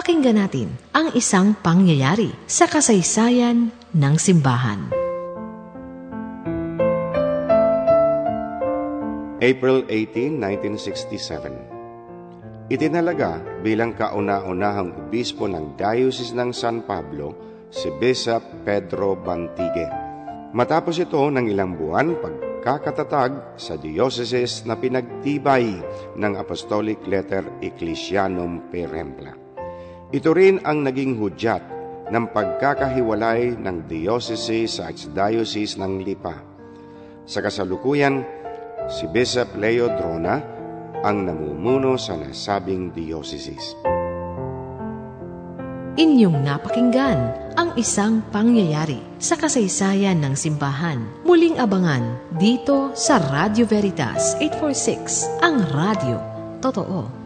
Pakinggan natin ang isang pangyayari sa kasaysayan ng simbahan. April 18, 1967 Itinalaga bilang kauna-unahang obispo ng Diocese ng San Pablo si Bishop Pedro Bantigue. Matapos ito ng ilang buwan pagkakatatag sa diocese na pinagtibay ng Apostolic Letter Ecclesianum Perempla. Ito rin ang naging hudyat ng pagkakahiwalay ng diocese sa archdiocese ng Lipa. Sa kasalukuyan, si Bishop Leo Drona ang namumuno sa nasabing diocese. Inyong napakinggan ang isang pangyayari sa kasaysayan ng simbahan. Muling abangan dito sa Radio Veritas 846, ang radio. Totoo.